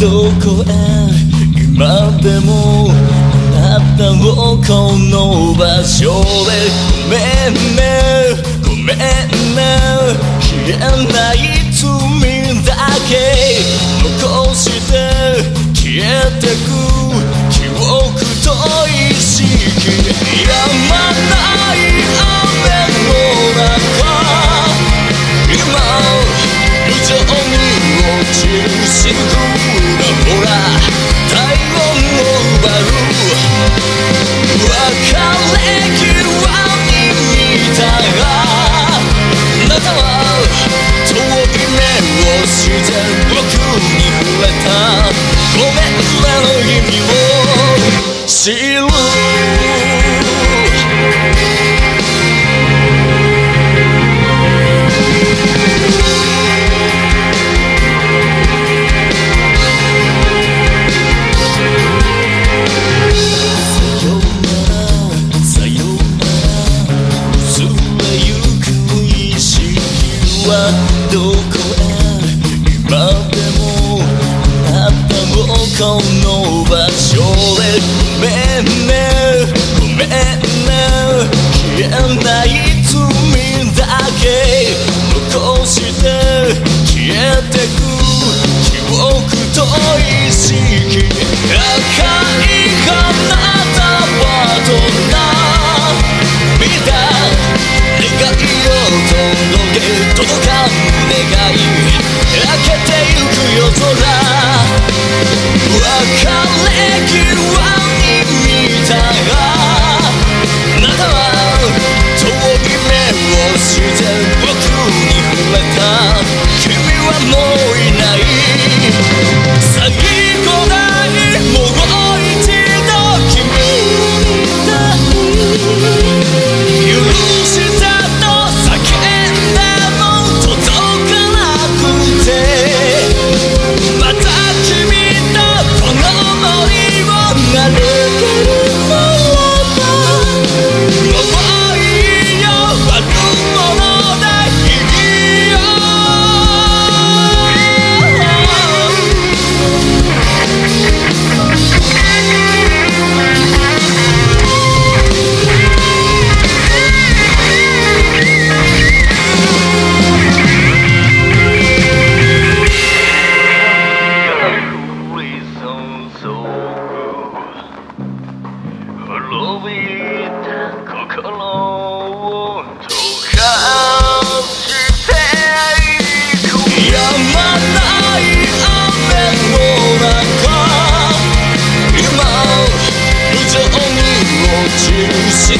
どこへ今でもあなたをこの場所へごめんね。ごめんね。消えない落ちるどここの場所でごめんねごめんね消えない罪だけ残して消えてく。記憶と意識赤い花届け届け I can't let you out.